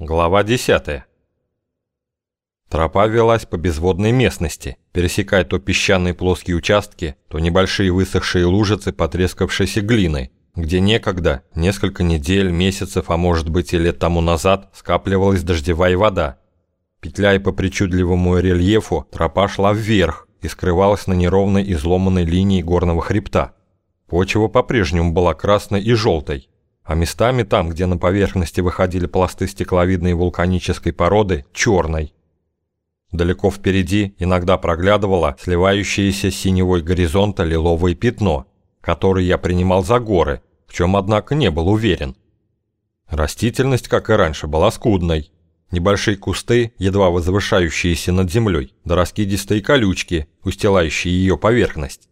Глава 10. Тропа велась по безводной местности, пересекая то песчаные плоские участки, то небольшие высохшие лужицы потрескавшейся глины, где некогда, несколько недель, месяцев, а может быть и лет тому назад, скапливалась дождевая вода. Петляя по причудливому рельефу, тропа шла вверх и скрывалась на неровной изломанной линии горного хребта. Почва по-прежнему была красной и желтой, а местами там, где на поверхности выходили пласты стекловидной вулканической породы, черной. Далеко впереди иногда проглядывало сливающееся синевой горизонта лиловое пятно, которое я принимал за горы, в чем, однако, не был уверен. Растительность, как и раньше, была скудной. Небольшие кусты, едва возвышающиеся над землей, да раскидистые колючки, устилающие ее поверхность.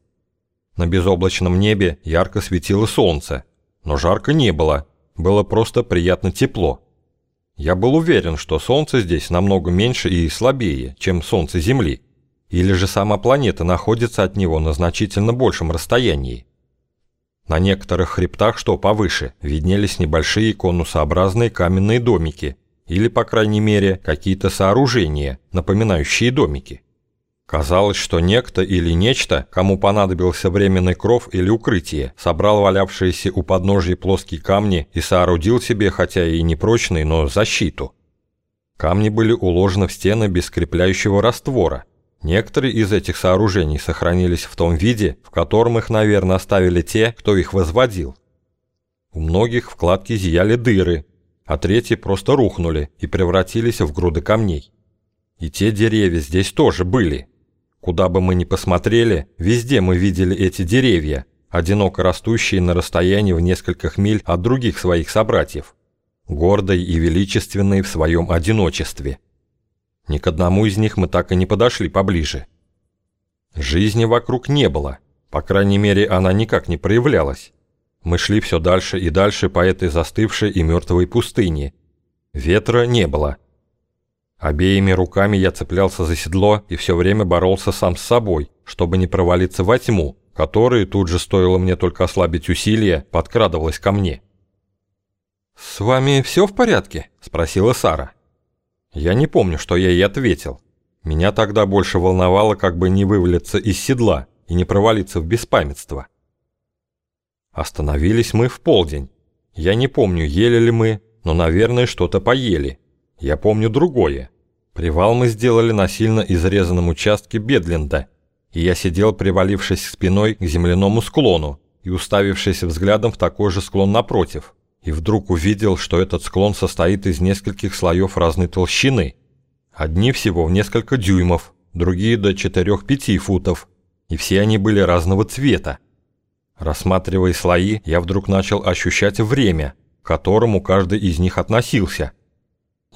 На безоблачном небе ярко светило солнце, но жарко не было, было просто приятно тепло. Я был уверен, что Солнце здесь намного меньше и слабее, чем Солнце Земли, или же сама планета находится от него на значительно большем расстоянии. На некоторых хребтах, что повыше, виднелись небольшие конусообразные каменные домики, или, по крайней мере, какие-то сооружения, напоминающие домики. Казалось, что некто или нечто, кому понадобился временный кров или укрытие, собрал валявшиеся у подножия плоские камни и соорудил себе, хотя и непрочный, но защиту. Камни были уложены в стены без скрепляющего раствора. Некоторые из этих сооружений сохранились в том виде, в котором их, наверное, оставили те, кто их возводил. У многих вкладки зияли дыры, а третьи просто рухнули и превратились в груды камней. И те деревья здесь тоже были – Куда бы мы ни посмотрели, везде мы видели эти деревья, одиноко растущие на расстоянии в нескольких миль от других своих собратьев, гордые и величественные в своем одиночестве. Ни к одному из них мы так и не подошли поближе. Жизни вокруг не было, по крайней мере, она никак не проявлялась. Мы шли все дальше и дальше по этой застывшей и мертвой пустыне. Ветра не было – Обеими руками я цеплялся за седло и все время боролся сам с собой, чтобы не провалиться во тьму, которая тут же стоило мне только ослабить усилия, подкрадывалась ко мне. «С вами все в порядке?» – спросила Сара. Я не помню, что я ей ответил. Меня тогда больше волновало, как бы не вывалиться из седла и не провалиться в беспамятство. Остановились мы в полдень. Я не помню, ели ли мы, но, наверное, что-то поели – я помню другое. Привал мы сделали на сильно изрезанном участке Бедленда, и я сидел, привалившись спиной к земляному склону и уставившись взглядом в такой же склон напротив, и вдруг увидел, что этот склон состоит из нескольких слоев разной толщины. Одни всего в несколько дюймов, другие до 4-5 футов, и все они были разного цвета. Рассматривая слои, я вдруг начал ощущать время, к которому каждый из них относился –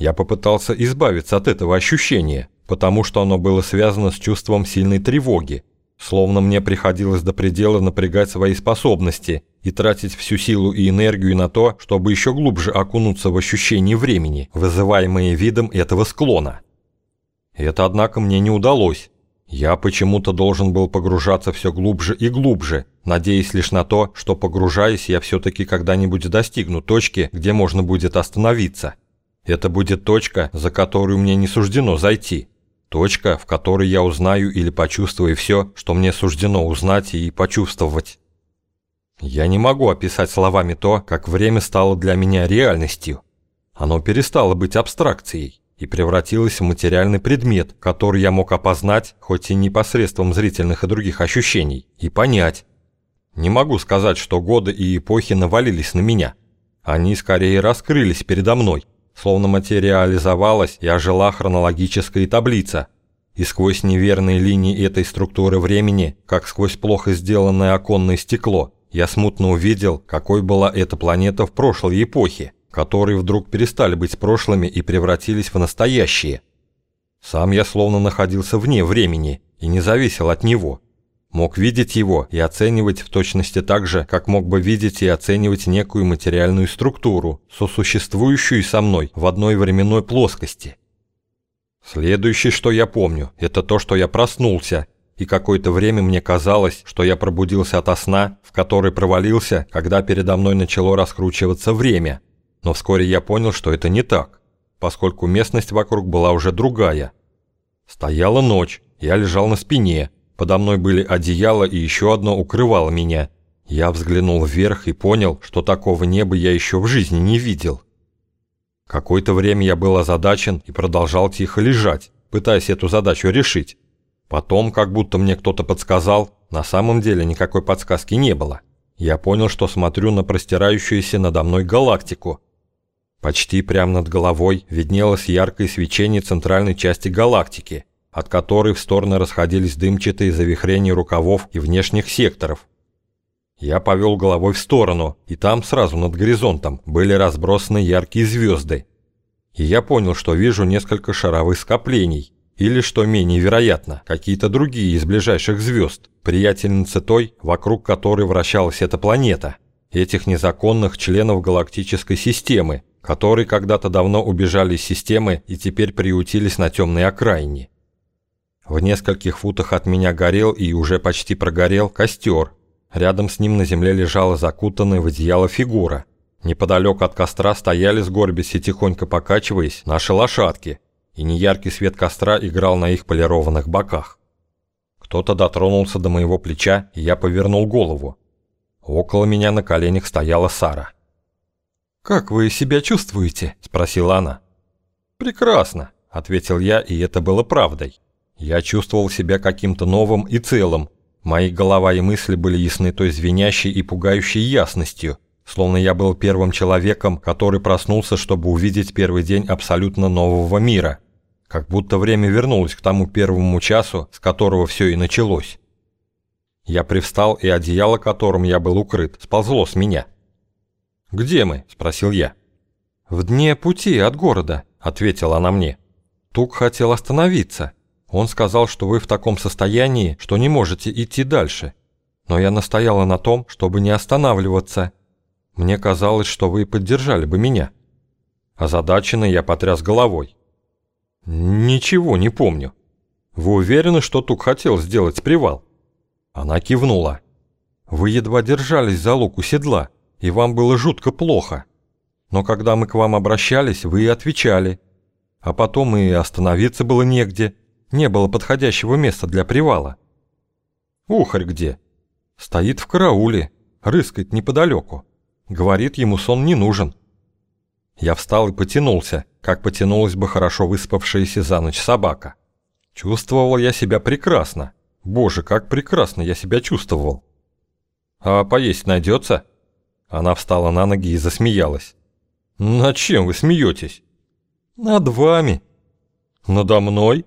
я попытался избавиться от этого ощущения, потому что оно было связано с чувством сильной тревоги, словно мне приходилось до предела напрягать свои способности и тратить всю силу и энергию на то, чтобы еще глубже окунуться в ощущение времени, вызываемое видом этого склона. Это, однако, мне не удалось. Я почему-то должен был погружаться все глубже и глубже, надеясь лишь на то, что погружаясь, я все-таки когда-нибудь достигну точки, где можно будет остановиться. Это будет точка, за которую мне не суждено зайти. Точка, в которой я узнаю или почувствую все, что мне суждено узнать и почувствовать. Я не могу описать словами то, как время стало для меня реальностью. Оно перестало быть абстракцией и превратилось в материальный предмет, который я мог опознать, хоть и не посредством зрительных и других ощущений, и понять. Не могу сказать, что годы и эпохи навалились на меня. Они скорее раскрылись передо мной, словно материализовалась и ожила хронологическая таблица. И сквозь неверные линии этой структуры времени, как сквозь плохо сделанное оконное стекло, я смутно увидел, какой была эта планета в прошлой эпохе, которые вдруг перестали быть прошлыми и превратились в настоящие. Сам я словно находился вне времени и не зависел от него – мог видеть его и оценивать в точности так же, как мог бы видеть и оценивать некую материальную структуру, сосуществующую со мной в одной временной плоскости. Следующее, что я помню, это то, что я проснулся, и какое-то время мне казалось, что я пробудился ото сна, в который провалился, когда передо мной начало раскручиваться время. Но вскоре я понял, что это не так. поскольку местность вокруг была уже другая. Стояла ночь, я лежал на спине, подо мной были одеяло и еще одно укрывало меня. Я взглянул вверх и понял, что такого неба я еще в жизни не видел. Какое-то время я был озадачен и продолжал тихо лежать, пытаясь эту задачу решить. Потом, как будто мне кто-то подсказал, на самом деле никакой подсказки не было. Я понял, что смотрю на простирающуюся надо мной галактику. Почти прямо над головой виднелось яркое свечение центральной части галактики, от которой в стороны расходились дымчатые завихрения рукавов и внешних секторов. Я повел головой в сторону, и там сразу над горизонтом были разбросаны яркие звезды. И я понял, что вижу несколько шаровых скоплений – или, что менее вероятно, какие-то другие из ближайших звезд, приятельницы той, вокруг которой вращалась эта планета, этих незаконных членов галактической системы, которые когда-то давно убежали из системы и теперь приютились на темной окраине. В нескольких футах от меня горел и уже почти прогорел костер. Рядом с ним на земле лежала закутанная в одеяло фигура. Неподалеку от костра стояли, сгорбясь и тихонько покачиваясь, наши лошадки – и неяркий свет костра играл на их полированных боках. Кто-то дотронулся до моего плеча, и я повернул голову. Около меня на коленях стояла Сара. «Как вы себя чувствуете?» – спросила она. «Прекрасно», – ответил я, и это было правдой. Я чувствовал себя каким-то новым и целым. Мои голова и мысли были ясны той звенящей и пугающей ясностью – словно я был первым человеком, который проснулся, чтобы увидеть первый день абсолютно нового мира. Как будто время вернулось к тому первому часу, с которого все и началось. Я привстал, и одеяло, которым я был укрыт, сползло с меня. «Где мы?» – спросил я. «В дне пути от города», – ответила она мне. «Тук хотел остановиться. Он сказал, что вы в таком состоянии, что не можете идти дальше. Но я настояла на том, чтобы не останавливаться, мне казалось, что вы поддержали бы меня. Озадаченный я потряс головой. Ничего не помню. Вы уверены, что Тук хотел сделать привал? Она кивнула. Вы едва держались за лук у седла, и вам было жутко плохо. Но когда мы к вам обращались, вы и отвечали. А потом и остановиться было негде. Не было подходящего места для привала. Ухарь где? Стоит в карауле, рыскает неподалеку. Говорит, ему сон не нужен. Я встал и потянулся, как потянулась бы хорошо выспавшаяся за ночь собака. Чувствовал я себя прекрасно. Боже, как прекрасно я себя чувствовал. «А поесть найдется?» Она встала на ноги и засмеялась. «Над чем вы смеетесь?» «Над вами». «Надо мной?»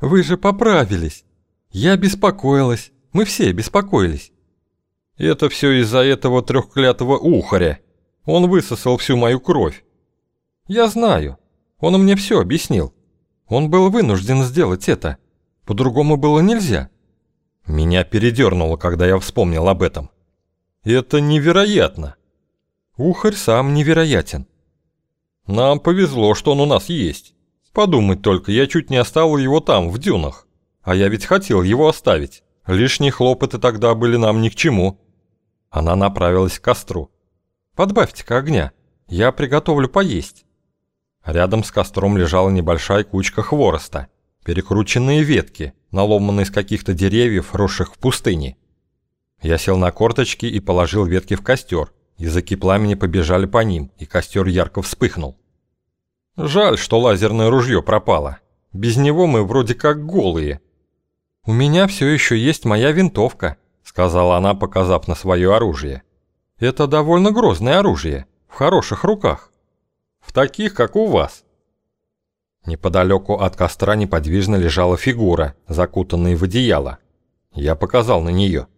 «Вы же поправились. Я беспокоилась. Мы все беспокоились. Это все из-за этого трехклятого ухаря. Он высосал всю мою кровь. Я знаю. Он мне все объяснил. Он был вынужден сделать это. По-другому было нельзя. Меня передернуло, когда я вспомнил об этом. Это невероятно. Ухарь сам невероятен. Нам повезло, что он у нас есть. Подумать только, я чуть не оставил его там, в дюнах. А я ведь хотел его оставить. Лишние хлопоты тогда были нам ни к чему. Она направилась к костру. «Подбавьте-ка огня, я приготовлю поесть». Рядом с костром лежала небольшая кучка хвороста, перекрученные ветки, наломанные из каких-то деревьев, росших в пустыне. Я сел на корточки и положил ветки в костер. Языки пламени побежали по ним, и костер ярко вспыхнул. Жаль, что лазерное ружье пропало. Без него мы вроде как голые. У меня все еще есть моя винтовка, сказала она, показав на свое оружие. «Это довольно грозное оружие, в хороших руках. В таких, как у вас». Неподалеку от костра неподвижно лежала фигура, закутанная в одеяло. Я показал на нее.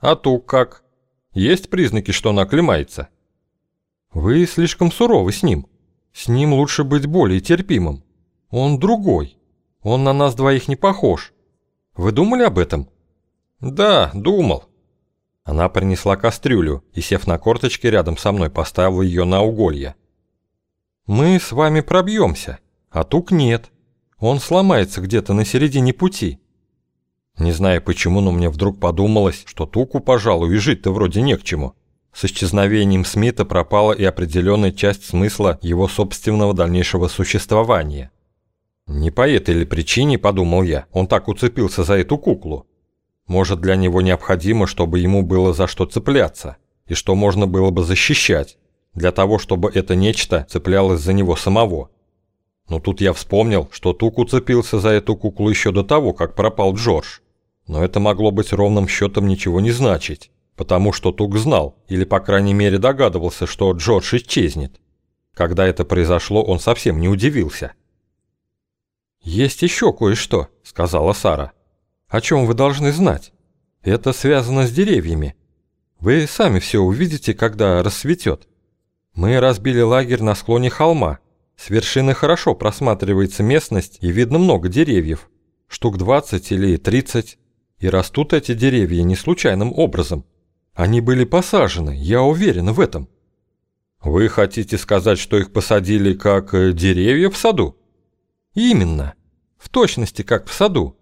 «А ту как? Есть признаки, что она оклемается?» «Вы слишком суровы с ним. С ним лучше быть более терпимым. Он другой. Он на нас двоих не похож. Вы думали об этом?» «Да, думал». Она принесла кастрюлю и, сев на корточки рядом со мной, поставила ее на уголье. «Мы с вами пробьемся, а тук нет. Он сломается где-то на середине пути». Не знаю почему, но мне вдруг подумалось, что туку, пожалуй, и жить-то вроде не к чему. С исчезновением Смита пропала и определенная часть смысла его собственного дальнейшего существования. Не по этой ли причине, подумал я, он так уцепился за эту куклу? Может, для него необходимо, чтобы ему было за что цепляться, и что можно было бы защищать, для того, чтобы это нечто цеплялось за него самого. Но тут я вспомнил, что Тук уцепился за эту куклу еще до того, как пропал Джордж. Но это могло быть ровным счетом ничего не значить, потому что Тук знал, или по крайней мере догадывался, что Джордж исчезнет. Когда это произошло, он совсем не удивился. «Есть еще кое-что», — сказала Сара о чем вы должны знать. Это связано с деревьями. Вы сами все увидите, когда рассветет. Мы разбили лагерь на склоне холма. С вершины хорошо просматривается местность и видно много деревьев. Штук 20 или 30. И растут эти деревья не случайным образом. Они были посажены, я уверен в этом. Вы хотите сказать, что их посадили как э, деревья в саду? Именно. В точности, как в саду.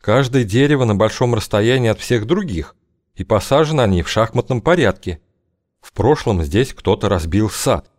Каждое дерево на большом расстоянии от всех других, и посажены они в шахматном порядке. В прошлом здесь кто-то разбил сад.